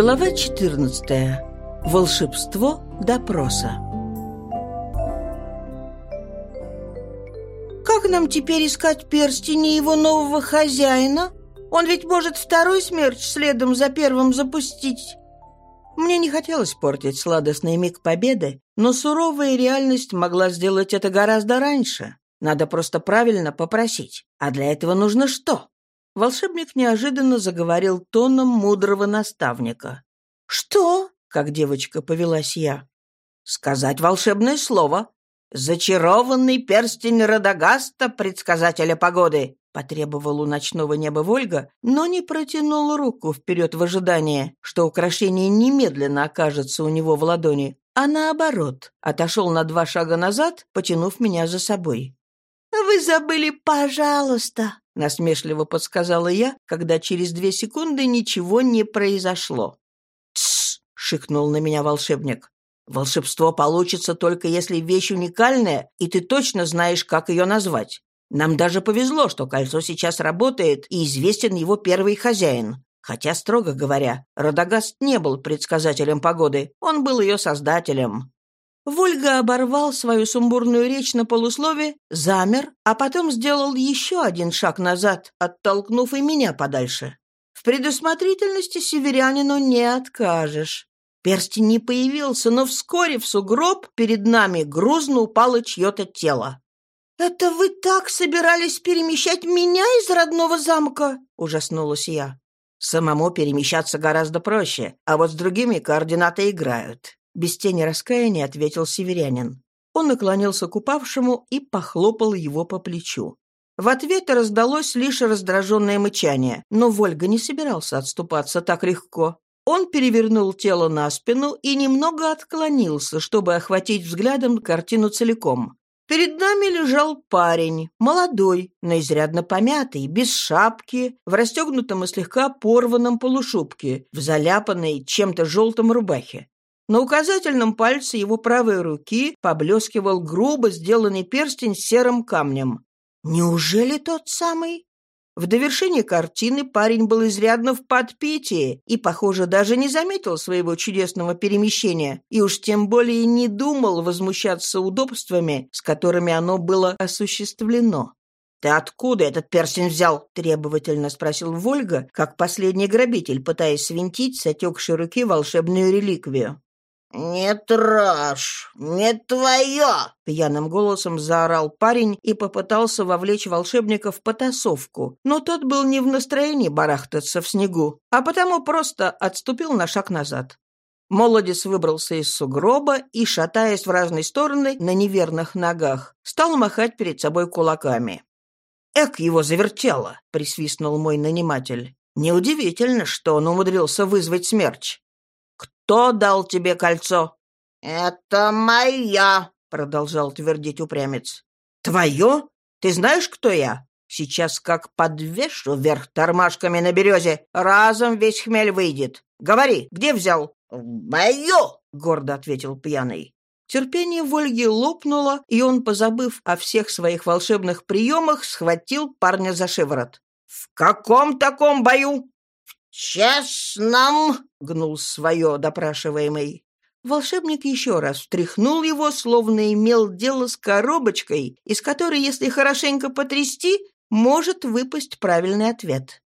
Глава 14. Волшебство допроса. Как нам теперь искать перстень его нового хозяина? Он ведь может второй смерч следом за первым запустить. Мне не хотелось портить сладостный миг победы, но суровая реальность могла сделать это гораздо раньше. Надо просто правильно попросить. А для этого нужно что? Волшебник неожиданно заговорил тоном мудрого наставника. «Что?» — как девочка повелась я. «Сказать волшебное слово. Зачарованный перстень Радагаста, предсказателя погоды», — потребовал у ночного неба Вольга, но не протянул руку вперед в ожидании, что украшение немедленно окажется у него в ладони, а наоборот, отошел на два шага назад, потянув меня за собой. «Вы забыли «пожалуйста», — насмешливо подсказала я, когда через две секунды ничего не произошло. «Тссс!» — шикнул на меня волшебник. «Волшебство получится только если вещь уникальная, и ты точно знаешь, как ее назвать. Нам даже повезло, что кольцо сейчас работает, и известен его первый хозяин. Хотя, строго говоря, Радагаст не был предсказателем погоды, он был ее создателем. Вольга оборвал свою сумбурную речь на полуслове, замер, а потом сделал еще один шаг назад, оттолкнув и меня подальше. В предусмотрительности северянину не откажешь. Перстень не появился, но вскоре в сугроб перед нами грузно упало чье-то тело. «Это вы так собирались перемещать меня из родного замка?» — ужаснулась я. «Самому перемещаться гораздо проще, а вот с другими координаты играют. Без тени раскаяния ответил северянин. Он наклонился к упавшему и похлопал его по плечу. В ответ раздалось лишь раздраженное мычание, но Вольга не собирался отступаться так легко. Он перевернул тело на спину и немного отклонился, чтобы охватить взглядом картину целиком. Перед нами лежал парень, молодой, но изрядно помятый, без шапки, в расстегнутом и слегка порванном полушубке, в заляпанной чем-то желтом рубахе. На указательном пальце его правой руки поблескивал грубо сделанный перстень с серым камнем. Неужели тот самый? В довершение картины парень был изрядно в подпитии и, похоже, даже не заметил своего чудесного перемещения и уж тем более не думал возмущаться удобствами, с которыми оно было осуществлено. «Ты откуда этот перстень взял?» — требовательно спросил Вольга, как последний грабитель, пытаясь свинтить с отекшей руки волшебную реликвию. «Не трожь! Не твое!» — пьяным голосом заорал парень и попытался вовлечь волшебника в потасовку, но тот был не в настроении барахтаться в снегу, а потому просто отступил на шаг назад. Молодец выбрался из сугроба и, шатаясь в разные стороны на неверных ногах, стал махать перед собой кулаками. «Эк, его завертело!» — присвистнул мой наниматель. «Неудивительно, что он умудрился вызвать смерч. Кто дал тебе кольцо?» «Это моя», — продолжал твердить упрямец. «Твое? Ты знаешь, кто я? Сейчас как подвешу вверх тормашками на березе, разом весь хмель выйдет. Говори, где взял?» «Мое!» — гордо ответил пьяный. Терпение Вольги лопнуло, и он, позабыв о всех своих волшебных приемах, схватил парня за шиворот. «В каком таком бою?» «Честном!» — гнул свое допрашиваемый. Волшебник еще раз встряхнул его, словно имел дело с коробочкой, из которой, если хорошенько потрясти, может выпасть правильный ответ.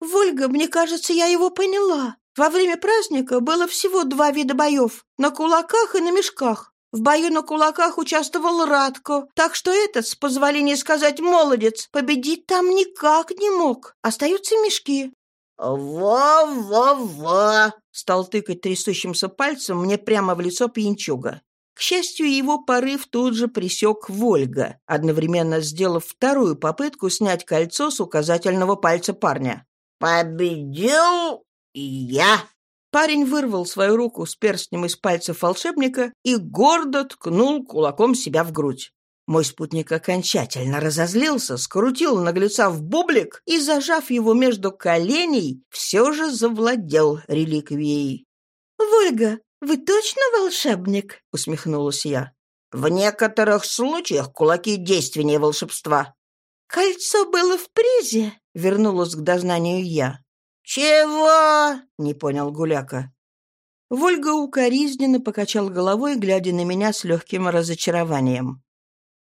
«Вольга, мне кажется, я его поняла. Во время праздника было всего два вида боев — на кулаках и на мешках. В бою на кулаках участвовал Радко, так что этот, с позволения сказать молодец, победить там никак не мог. Остаются мешки. «Во-во-во!» — стал тыкать трясущимся пальцем мне прямо в лицо пьянчуга. К счастью, его порыв тут же присек Вольга, одновременно сделав вторую попытку снять кольцо с указательного пальца парня. «Победил я!» Парень вырвал свою руку с перстнем из пальцев волшебника и гордо ткнул кулаком себя в грудь. Мой спутник окончательно разозлился, скрутил наглеца в бублик и, зажав его между коленей, все же завладел реликвией. «Вольга, вы точно волшебник?» — усмехнулась я. «В некоторых случаях кулаки действеннее волшебства». «Кольцо было в призе», — вернулась к дознанию я. «Чего?» — не понял Гуляка. Вольга укоризненно покачал головой, глядя на меня с легким разочарованием.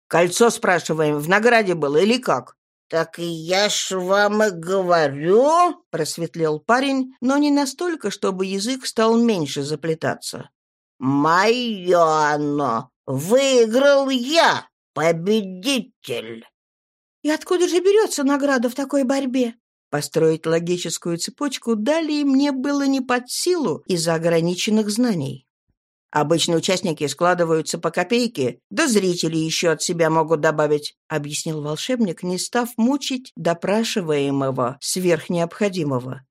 «Кольцо, спрашиваем, в награде было или как?» «Так я ж вам и говорю!» — просветлел парень, но не настолько, чтобы язык стал меньше заплетаться. «Мое оно! Выиграл я, победитель!» «И откуда же берется награда в такой борьбе?» Построить логическую цепочку далее мне было не под силу из-за ограниченных знаний. Обычно участники складываются по копейке, да зрители еще от себя могут добавить», — объяснил волшебник, не став мучить допрашиваемого сверх необходимого.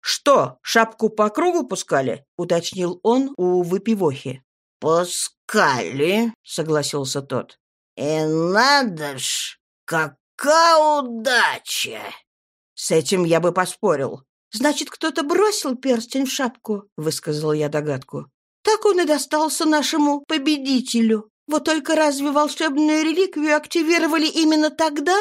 «Что, шапку по кругу пускали?» — уточнил он у выпивохи. «Пускали», — согласился тот. «И надо ж, какая удача!» «С этим я бы поспорил». «Значит, кто-то бросил перстень в шапку?» — высказал я догадку. Так он и достался нашему победителю. Вот только разве волшебную реликвию активировали именно тогда?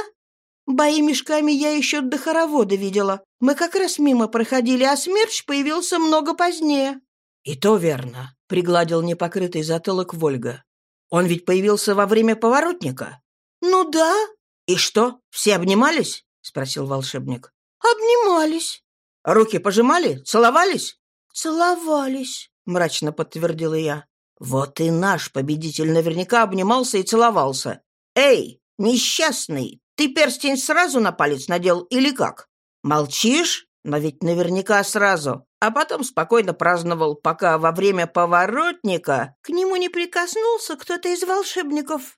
Бои мешками я еще до хоровода видела. Мы как раз мимо проходили, а смерч появился много позднее». «И то верно», — пригладил непокрытый затылок Вольга. «Он ведь появился во время поворотника». «Ну да». «И что, все обнимались?» — спросил волшебник. «Обнимались». «Руки пожимали? Целовались?» «Целовались». — мрачно подтвердила я. «Вот и наш победитель наверняка обнимался и целовался. Эй, несчастный, ты перстень сразу на палец надел или как? Молчишь? Но ведь наверняка сразу. А потом спокойно праздновал, пока во время поворотника к нему не прикоснулся кто-то из волшебников».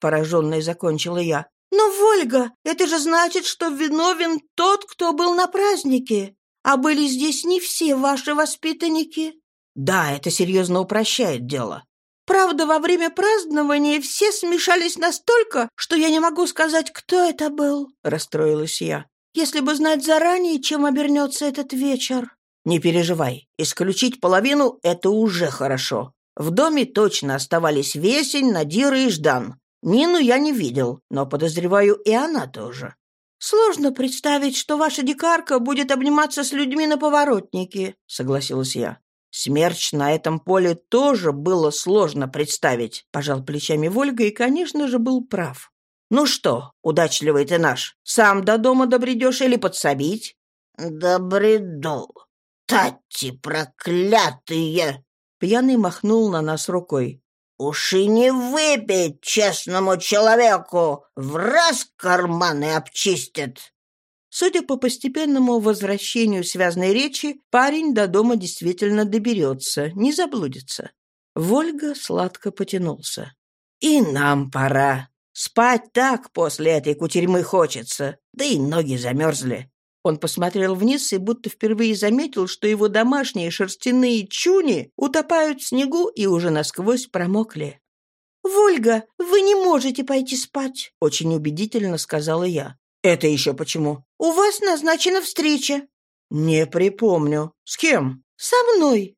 Пораженной закончила я. «Но, Вольга, это же значит, что виновен тот, кто был на празднике. А были здесь не все ваши воспитанники». Да, это серьезно упрощает дело. Правда, во время празднования все смешались настолько, что я не могу сказать, кто это был, — расстроилась я. Если бы знать заранее, чем обернется этот вечер. Не переживай, исключить половину — это уже хорошо. В доме точно оставались Весень, Надира и Ждан. Нину я не видел, но подозреваю и она тоже. «Сложно представить, что ваша дикарка будет обниматься с людьми на поворотнике», — согласилась я. Смерч на этом поле тоже было сложно представить, пожал плечами Вольга и, конечно же, был прав. Ну что, удачливый ты наш, сам до дома добредешь или подсобить? Добреду. Тати проклятые! Пьяный махнул на нас рукой. Уж и не выпить честному человеку, в раз карманы обчистят. Судя по постепенному возвращению связной речи, парень до дома действительно доберется, не заблудится. Вольга сладко потянулся. «И нам пора. Спать так после этой кутерьмы хочется, да и ноги замерзли». Он посмотрел вниз и будто впервые заметил, что его домашние шерстяные чуни утопают в снегу и уже насквозь промокли. «Вольга, вы не можете пойти спать», — очень убедительно сказала я. «Это еще почему?» «У вас назначена встреча». «Не припомню. С кем?» «Со мной».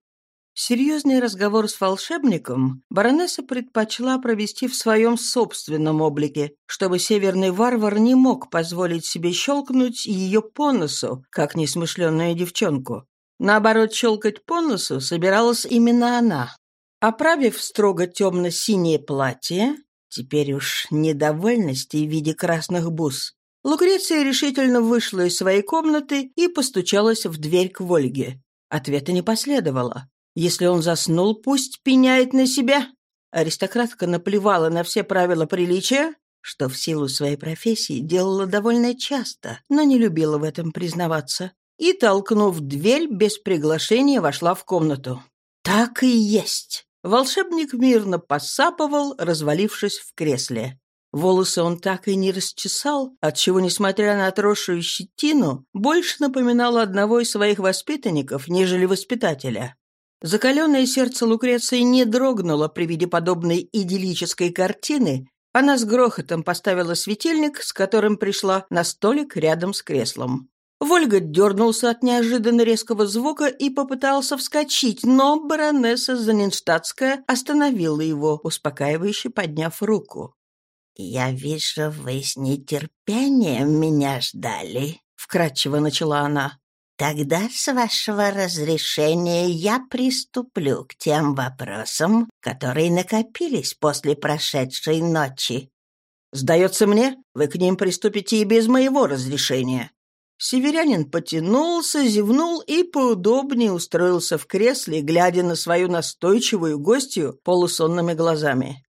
Серьезный разговор с волшебником баронесса предпочла провести в своем собственном облике, чтобы северный варвар не мог позволить себе щелкнуть ее по носу, как несмышленную девчонку. Наоборот, щелкать по носу собиралась именно она. Оправив строго темно-синее платье, теперь уж недовольности в виде красных бус, Лукреция решительно вышла из своей комнаты и постучалась в дверь к Вольге. Ответа не последовало. Если он заснул, пусть пеняет на себя. Аристократка наплевала на все правила приличия, что в силу своей профессии делала довольно часто, но не любила в этом признаваться, и, толкнув дверь, без приглашения вошла в комнату. Так и есть. Волшебник мирно посапывал, развалившись в кресле. Волосы он так и не расчесал, отчего, несмотря на отросшую щетину, больше напоминал одного из своих воспитанников, нежели воспитателя. Закаленное сердце Лукреции не дрогнуло при виде подобной идиллической картины. Она с грохотом поставила светильник, с которым пришла, на столик рядом с креслом. Вольга дернулся от неожиданно резкого звука и попытался вскочить, но баронесса Занинштадтская остановила его, успокаивающе подняв руку. «Я вижу, вы с нетерпением меня ждали», — вкратчиво начала она. Тогда, с вашего разрешения, я приступлю к тем вопросам, которые накопились после прошедшей ночи. Сдается мне, вы к ним приступите и без моего разрешения. Северянин потянулся, зевнул и поудобнее устроился в кресле, глядя на свою настойчивую гостью полусонными глазами.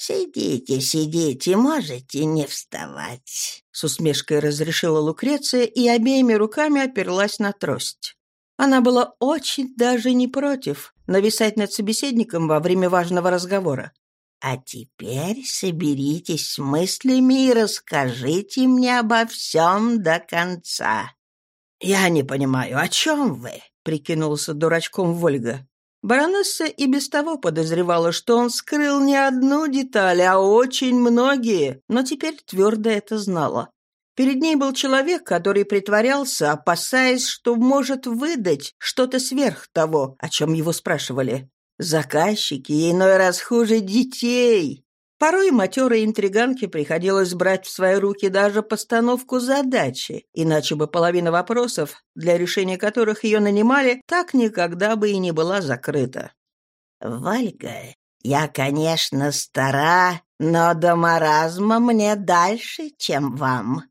«Сидите, сидите, можете не вставать», — с усмешкой разрешила Лукреция и обеими руками оперлась на трость. Она была очень даже не против нависать над собеседником во время важного разговора. А теперь соберитесь с мыслями и расскажите мне обо всем до конца». «Я не понимаю, о чем вы?» — прикинулся дурачком Вольга. Баронесса и без того подозревала, что он скрыл не одну деталь, а очень многие, но теперь твердо это знала. Перед ней был человек, который притворялся, опасаясь, что может выдать что-то сверх того, о чем его спрашивали. Заказчики иной раз хуже детей. Порой матерой интриганке приходилось брать в свои руки даже постановку задачи, иначе бы половина вопросов, для решения которых ее нанимали, так никогда бы и не была закрыта. «Вальга, я, конечно, стара, но до маразма мне дальше, чем вам».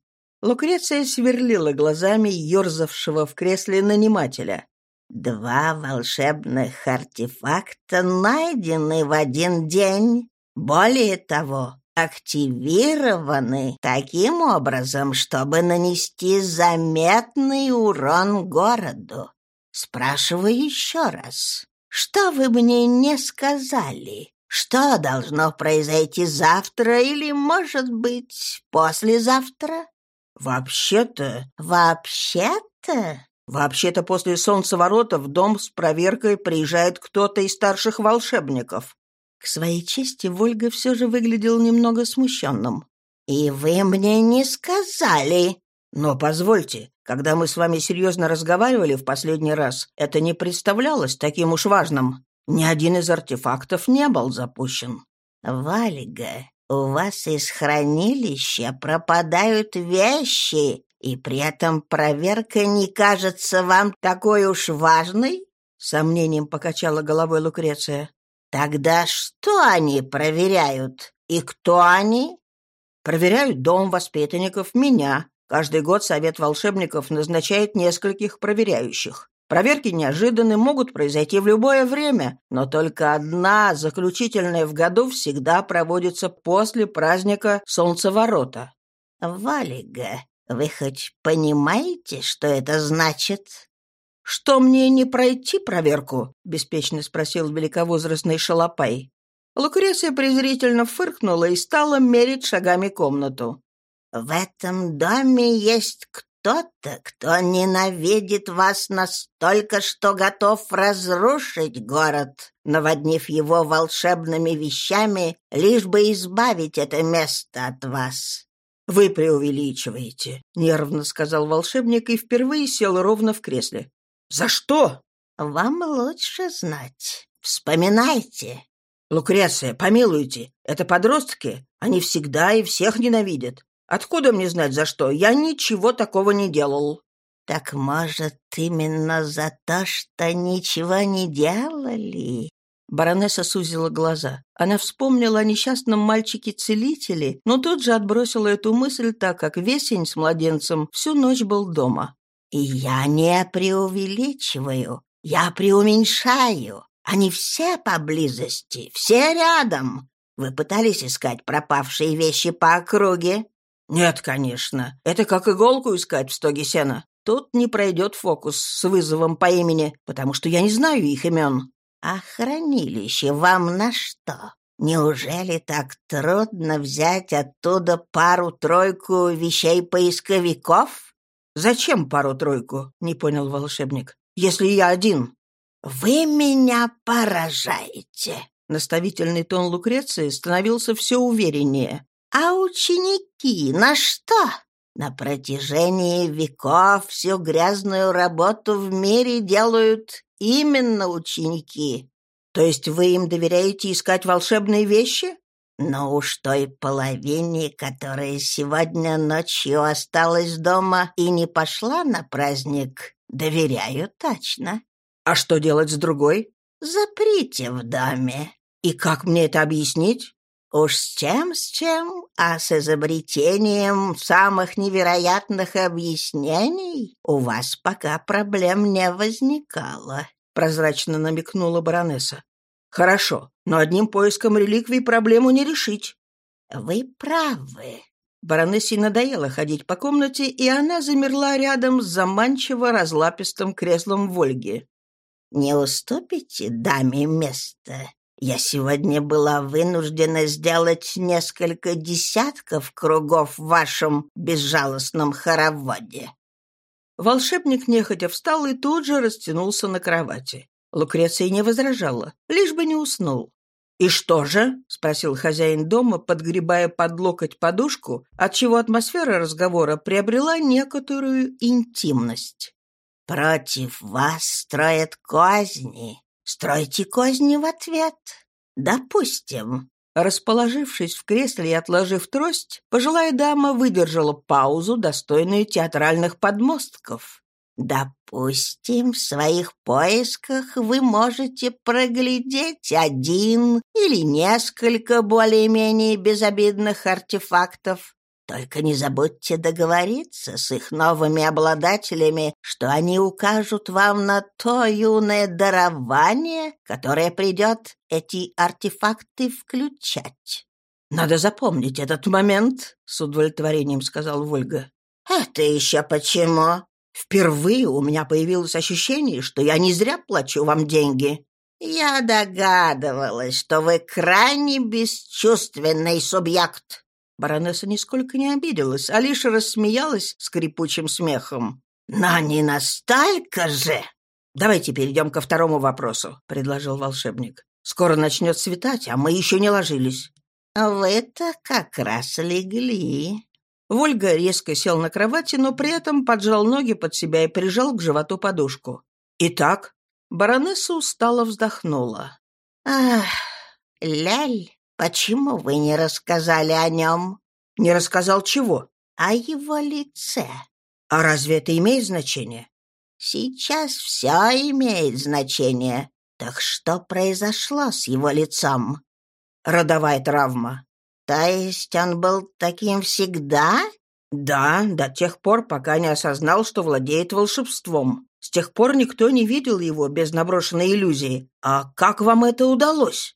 Лукреция сверлила глазами ерзавшего в кресле нанимателя. Два волшебных артефакта найдены в один день. Более того, активированы таким образом, чтобы нанести заметный урон городу. Спрашиваю еще раз, что вы мне не сказали? Что должно произойти завтра или, может быть, послезавтра? Вообще-то... Вообще-то? Вообще-то после солнцеворота в дом с проверкой приезжает кто-то из старших волшебников. К своей чести Вольга все же выглядел немного смущенным. «И вы мне не сказали!» «Но позвольте, когда мы с вами серьезно разговаривали в последний раз, это не представлялось таким уж важным. Ни один из артефактов не был запущен». «Вальга, у вас из хранилища пропадают вещи, и при этом проверка не кажется вам такой уж важной?» Сомнением покачала головой Лукреция. «Тогда что они проверяют? И кто они?» «Проверяют дом воспитанников, меня. Каждый год Совет волшебников назначает нескольких проверяющих. Проверки неожиданны, могут произойти в любое время, но только одна, заключительная в году, всегда проводится после праздника Солнцеворота. «Валига, вы хоть понимаете, что это значит?» «Что мне не пройти проверку?» — беспечно спросил великовозрастный шалопай. Лукреция презрительно фыркнула и стала мерить шагами комнату. «В этом доме есть кто-то, кто ненавидит вас настолько, что готов разрушить город, наводнив его волшебными вещами, лишь бы избавить это место от вас. «Вы преувеличиваете», — нервно сказал волшебник и впервые сел ровно в кресле. «За что?» «Вам лучше знать. Вспоминайте». «Лукреция, помилуйте, это подростки. Они всегда и всех ненавидят. Откуда мне знать за что? Я ничего такого не делал». «Так, может, именно за то, что ничего не делали?» Баронесса сузила глаза. Она вспомнила о несчастном мальчике-целителе, но тут же отбросила эту мысль, так как Весень с младенцем всю ночь был дома. «И я не преувеличиваю, я преуменьшаю. Они все поблизости, все рядом. Вы пытались искать пропавшие вещи по округе?» «Нет, конечно. Это как иголку искать в стоге сена. Тут не пройдет фокус с вызовом по имени, потому что я не знаю их имен». «А хранилище вам на что? Неужели так трудно взять оттуда пару-тройку вещей-поисковиков?» «Зачем пару-тройку?» — не понял волшебник. «Если я один». «Вы меня поражаете!» Наставительный тон Лукреции становился все увереннее. «А ученики на что? На протяжении веков всю грязную работу в мире делают именно ученики. То есть вы им доверяете искать волшебные вещи? Но уж той половине, которая сегодня ночью осталась дома и не пошла на праздник, Доверяю точно. А что делать с другой? Заприте в доме. И как мне это объяснить? Уж с чем, с чем, а с изобретением самых невероятных объяснений у вас пока проблем не возникало, прозрачно намекнула баронесса. Хорошо, но одним поиском реликвий проблему не решить. Вы правы. Баронессе надоело ходить по комнате, и она замерла рядом с заманчиво разлапистым креслом Вольги. «Не уступите даме место? Я сегодня была вынуждена сделать несколько десятков кругов в вашем безжалостном хороводе». Волшебник нехотя встал и тут же растянулся на кровати. Лукреция не возражала, лишь бы не уснул. «И что же?» — спросил хозяин дома, подгребая под локоть подушку, отчего атмосфера разговора приобрела некоторую интимность. «Против вас строят козни. Стройте козни в ответ. Допустим». Расположившись в кресле и отложив трость, пожилая дама выдержала паузу, достойную театральных подмостков. Допустим, в своих поисках вы можете проглядеть один или несколько более-менее безобидных артефактов. Только не забудьте договориться с их новыми обладателями, что они укажут вам на то юное дарование, которое придет эти артефакты включать. «Надо запомнить этот момент», — с удовлетворением сказал Вольга. «Это еще почему?» Впервые у меня появилось ощущение, что я не зря плачу вам деньги. Я догадывалась, что вы крайне бесчувственный субъект. Баронесса нисколько не обиделась, а лишь рассмеялась скрипучим смехом. «Но не настолько же!» «Давайте перейдем ко второму вопросу», — предложил волшебник. «Скоро начнет светать, а мы еще не ложились». «Вы-то как раз легли», Вольга резко сел на кровати, но при этом поджал ноги под себя и прижал к животу подушку. «Итак?» Баронесса устало вздохнула. «Ах, Ляль, почему вы не рассказали о нем?» «Не рассказал чего?» «О его лице». «А разве это имеет значение?» «Сейчас все имеет значение. Так что произошло с его лицом?» «Родовая травма», «То есть он был таким всегда?» «Да, до тех пор, пока не осознал, что владеет волшебством. С тех пор никто не видел его без наброшенной иллюзии. А как вам это удалось?»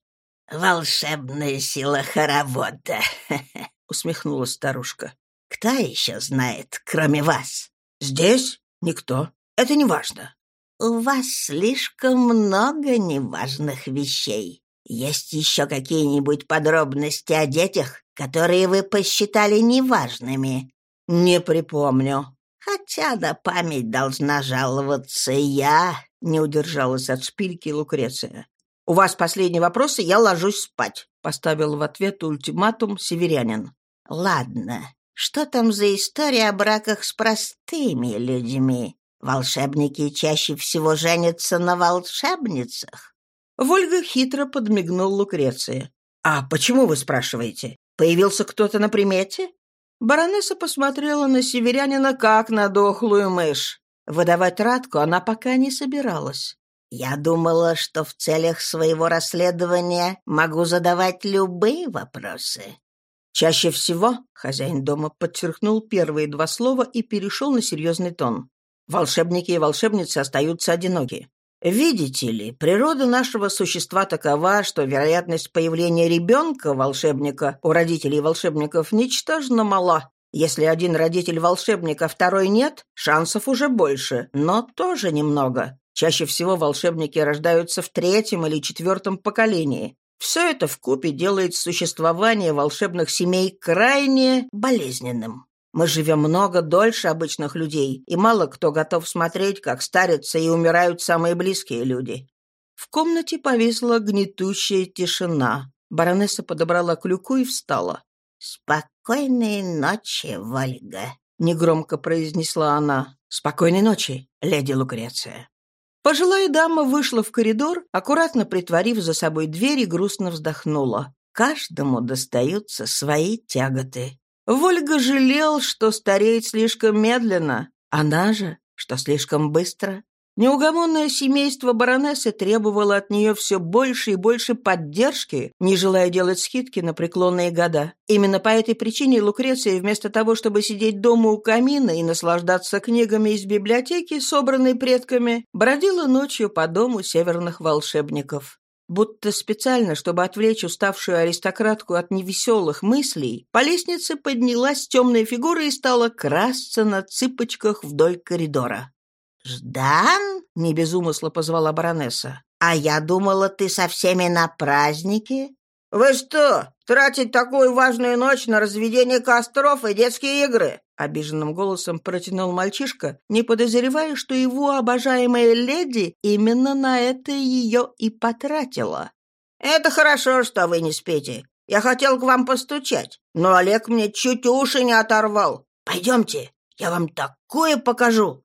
«Волшебная сила хоровода», — усмехнулась старушка. «Кто еще знает, кроме вас?» «Здесь? Никто. Это не важно». «У вас слишком много неважных вещей. Есть еще какие-нибудь подробности о детях, которые вы посчитали неважными? Не припомню. Хотя на память должна жаловаться я, не удержалась от шпильки Лукреция. «У вас последний вопрос, и я ложусь спать», — поставил в ответ ультиматум северянин. «Ладно, что там за история о браках с простыми людьми? Волшебники чаще всего женятся на волшебницах?» Вольга хитро подмигнул Лукреции. «А почему вы спрашиваете? Появился кто-то на примете?» Баронесса посмотрела на северянина как на дохлую мышь. Выдавать Радку она пока не собиралась. «Я думала, что в целях своего расследования могу задавать любые вопросы». Чаще всего хозяин дома подчеркнул первые два слова и перешел на серьезный тон. Волшебники и волшебницы остаются одиноки. Видите ли, природа нашего существа такова, что вероятность появления ребенка-волшебника у родителей волшебников ничтожно мала. Если один родитель волшебника, второй нет, шансов уже больше, но тоже немного. Чаще всего волшебники рождаются в третьем или четвертом поколении. Все это вкупе делает существование волшебных семей крайне болезненным. Мы живем много дольше обычных людей, и мало кто готов смотреть, как старятся и умирают самые близкие люди. В комнате повисла гнетущая тишина. Баронесса подобрала клюку и встала. «Спокойной ночи, Вольга», — негромко произнесла она. «Спокойной ночи, леди Лукреция». Пожилая дама вышла в коридор, аккуратно притворив за собой дверь и грустно вздохнула. Каждому достаются свои тяготы. Вольга жалел, что стареет слишком медленно. Она же, что слишком быстро. Неугомонное семейство баронессы требовало от нее все больше и больше поддержки, не желая делать скидки на преклонные года. Именно по этой причине Лукреция, вместо того, чтобы сидеть дома у камина и наслаждаться книгами из библиотеки, собранной предками, бродила ночью по дому северных волшебников. Будто специально, чтобы отвлечь уставшую аристократку от невеселых мыслей, по лестнице поднялась темная фигура и стала красться на цыпочках вдоль коридора. «Ждан?» — не без умысла позвала баронесса. «А я думала, ты со всеми на празднике». «Вы что, тратить такую важную ночь на разведение костров и детские игры?» Обиженным голосом протянул мальчишка, не подозревая, что его обожаемая леди именно на это ее и потратила. «Это хорошо, что вы не спите. Я хотел к вам постучать, но Олег мне чуть уши не оторвал. Пойдемте, я вам такое покажу.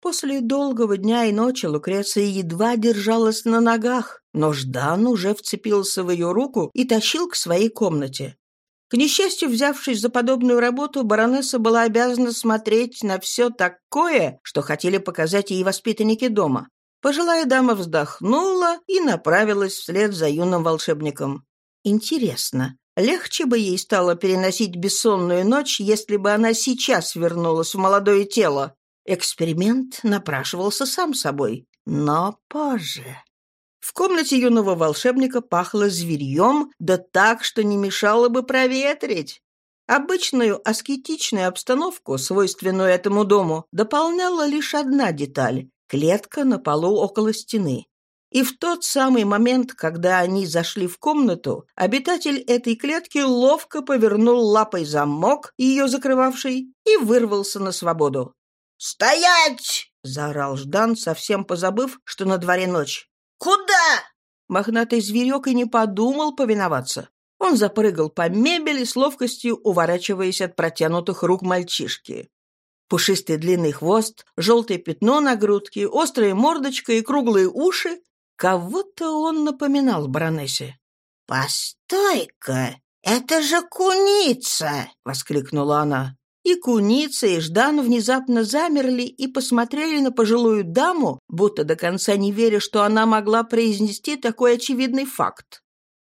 После долгого дня и ночи Лукреция едва держалась на ногах, но Ждан уже вцепился в ее руку и тащил к своей комнате. К несчастью, взявшись за подобную работу, баронесса была обязана смотреть на все такое, что хотели показать ей воспитанники дома. Пожилая дама вздохнула и направилась вслед за юным волшебником. Интересно, легче бы ей стало переносить бессонную ночь, если бы она сейчас вернулась в молодое тело? Эксперимент напрашивался сам собой, но позже. В комнате юного волшебника пахло зверьем, да так, что не мешало бы проветрить. Обычную аскетичную обстановку, свойственную этому дому, дополняла лишь одна деталь — клетка на полу около стены. И в тот самый момент, когда они зашли в комнату, обитатель этой клетки ловко повернул лапой замок, ее закрывавший, и вырвался на свободу. «Стоять!» — заорал Ждан, совсем позабыв, что на дворе ночь. «Куда?» Мохнатый зверек и не подумал повиноваться. Он запрыгал по мебели с ловкостью, уворачиваясь от протянутых рук мальчишки. Пушистый длинный хвост, желтое пятно на грудке, острая мордочка и круглые уши. Кого-то он напоминал баронессе. «Постой-ка, это же куница!» — воскликнула она. И куница, и Ждан внезапно замерли и посмотрели на пожилую даму, будто до конца не веря, что она могла произнести такой очевидный факт.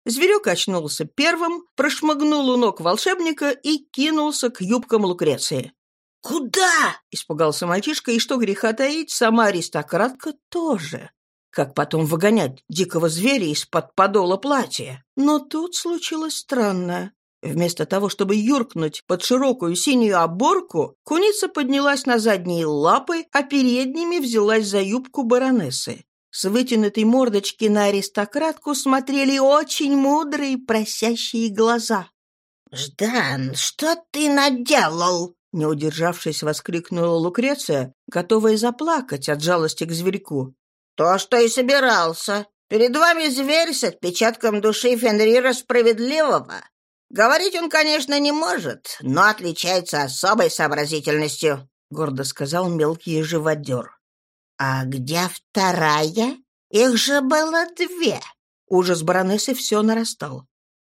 Зверек очнулся первым, прошмыгнул у ног волшебника и кинулся к юбкам Лукреции. «Куда?» — испугался мальчишка, и что греха таить, сама аристократка тоже. Как потом выгонять дикого зверя из-под подола платья? Но тут случилось странное. Вместо того, чтобы юркнуть под широкую синюю оборку, куница поднялась на задние лапы, а передними взялась за юбку баронессы. С вытянутой мордочки на аристократку смотрели очень мудрые просящие глаза. «Ждан, что ты наделал?» Не удержавшись, воскликнула Лукреция, готовая заплакать от жалости к зверьку. «То, что и собирался. Перед вами зверь с отпечатком души Фенрира Справедливого. Говорить он, конечно, не может, но отличается особой сообразительностью», — гордо сказал мелкий живодер. «А где вторая? Их же было две». Ужас баронессы все нарастал.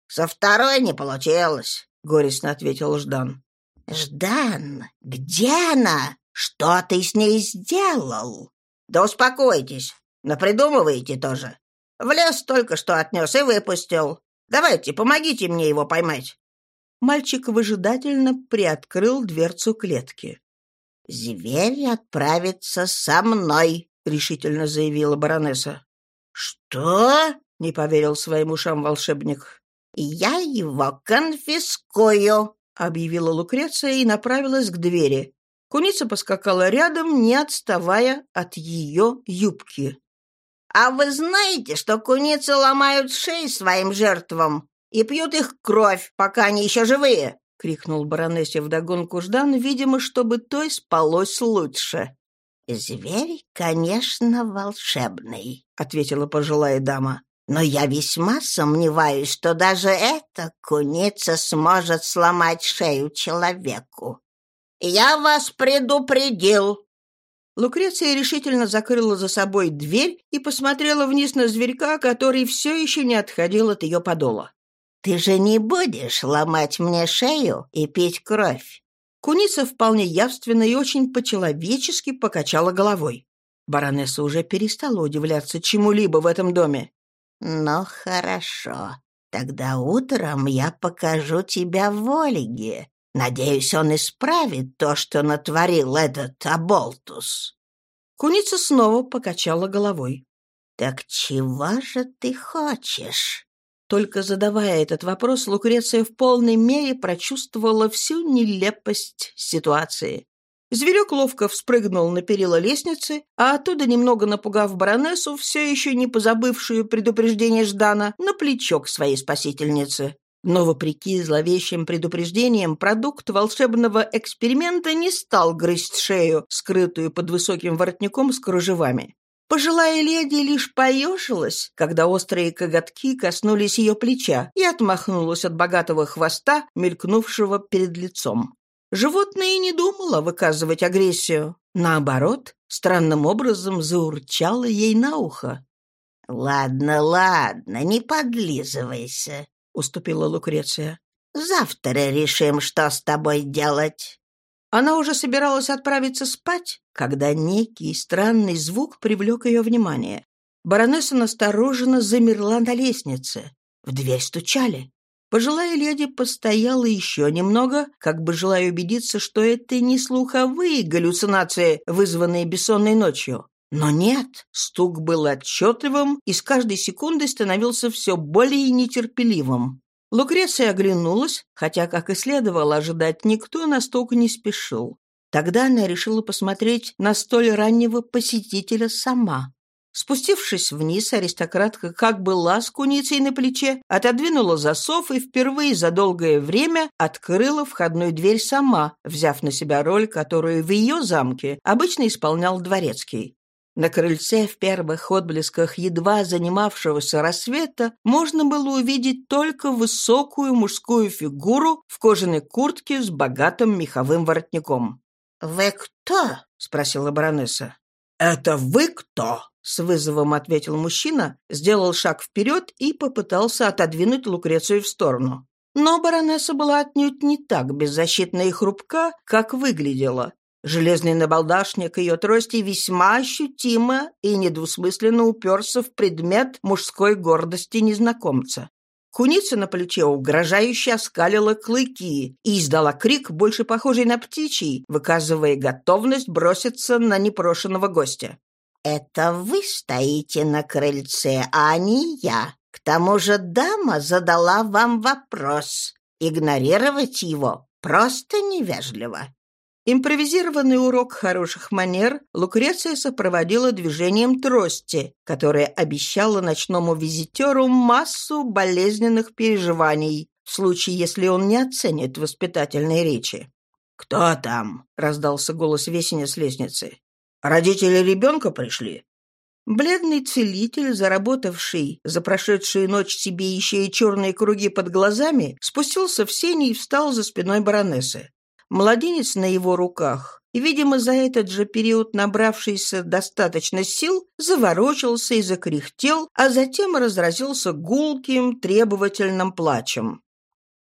«Со второй не получилось», — горестно ответил Ждан. «Ждан, где она? Что ты с ней сделал?» «Да успокойтесь, напридумываете тоже. В лес только что отнес и выпустил. Давайте, помогите мне его поймать». Мальчик выжидательно приоткрыл дверцу клетки. «Зверь отправится со мной», — решительно заявила баронесса. «Что?» — не поверил своим ушам волшебник. «Я его конфискую», — объявила Лукреция и направилась к двери. Куница поскакала рядом, не отставая от ее юбки. А вы знаете, что куницы ломают шеи своим жертвам и пьют их кровь, пока они еще живые?» — крикнул баронессе вдогонку Ждан, видимо, чтобы той спалось лучше. «Зверь, конечно, волшебный», — ответила пожилая дама. «Но я весьма сомневаюсь, что даже эта куница сможет сломать шею человеку». «Я вас предупредил», Лукреция решительно закрыла за собой дверь и посмотрела вниз на зверька, который все еще не отходил от ее подола. «Ты же не будешь ломать мне шею и пить кровь?» Куница вполне явственно и очень по-человечески покачала головой. Баронесса уже перестала удивляться чему-либо в этом доме. «Ну, хорошо. Тогда утром я покажу тебя в Олиге. Надеюсь, он исправит то, что натворил этот Аболтус». Куница снова покачала головой. «Так чего же ты хочешь?» Только задавая этот вопрос, Лукреция в полной мере прочувствовала всю нелепость ситуации. Зверек ловко вспрыгнул на перила лестницы, а оттуда, немного напугав баронессу, все еще не позабывшую предупреждение Ждана, на плечо к своей спасительнице. Но, вопреки зловещим предупреждениям, продукт волшебного эксперимента не стал грызть шею, скрытую под высоким воротником с кружевами. Пожилая леди лишь поежилась, когда острые коготки коснулись ее плеча и отмахнулась от богатого хвоста, мелькнувшего перед лицом. Животное не думало выказывать агрессию. Наоборот, странным образом заурчало ей на ухо. «Ладно, ладно, не подлизывайся», — уступила Лукреция. «Завтра решим, что с тобой делать». Она уже собиралась отправиться спать, когда некий странный звук привлек ее внимание. Баронесса настороженно замерла на лестнице. В дверь стучали. Пожилая леди постояла еще немного, как бы желая убедиться, что это не слуховые галлюцинации, вызванные бессонной ночью. Но нет, стук был отчетливым и с каждой секундой становился все более нетерпеливым. Лукреция оглянулась, хотя, как и следовало ожидать, никто на стук не спешил. Тогда она решила посмотреть на столь раннего посетителя сама. Спустившись вниз, аристократка, как была с куницей на плече, отодвинула засов и впервые за долгое время открыла входную дверь сама, взяв на себя роль, которую в ее замке обычно исполнял дворецкий. На крыльце в первых отблесках едва занимавшегося рассвета можно было увидеть только высокую мужскую фигуру в кожаной куртке с богатым меховым воротником. «Вы кто?» — спросила баронесса. «Это вы кто?» — с вызовом ответил мужчина, сделал шаг вперед и попытался отодвинуть Лукрецию в сторону. Но баронесса была отнюдь не так беззащитна и хрупка, как выглядела. Железный набалдашник ее трости весьма ощутимо и недвусмысленно уперся в предмет мужской гордости незнакомца. Куница на плече угрожающе оскалила клыки и издала крик, больше похожий на птичий, выказывая готовность броситься на непрошенного гостя. «Это вы стоите на крыльце, а не я. К тому же дама задала вам вопрос. Игнорировать его просто невежливо. Импровизированный урок хороших манер Лукреция сопроводила движением трости, которое обещало ночному визитеру массу болезненных переживаний в случае, если он не оценит воспитательной речи. «Кто там?» — раздался голос Весеня с лестницы. «Родители ребенка пришли?» Бледный целитель, заработавший за прошедшую ночь себе еще и черные круги под глазами, спустился в сени и встал за спиной баронессы. Младенец на его руках, и, видимо, за этот же период набравшийся достаточно сил, заворочился и закряхтел, а затем разразился гулким, требовательным плачем.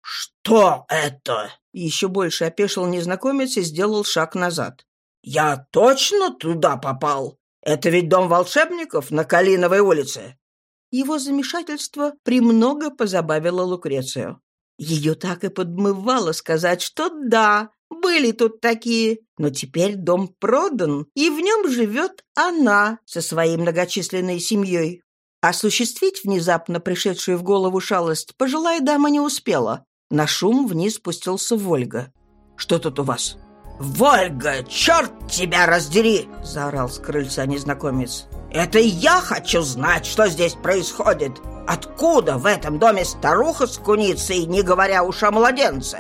«Что это?» — еще больше опешил незнакомец и сделал шаг назад. «Я точно туда попал? Это ведь дом волшебников на Калиновой улице?» Его замешательство премного позабавило Лукрецию. Ее так и подмывало сказать, что да, были тут такие, но теперь дом продан, и в нем живет она со своей многочисленной семьей. Осуществить внезапно пришедшую в голову шалость пожилая дама не успела. На шум вниз спустился Вольга. «Что тут у вас?» «Вольга, черт тебя раздери!» — заорал с крыльца незнакомец. «Это я хочу знать, что здесь происходит. Откуда в этом доме старуха с куницей, не говоря уж о младенце?»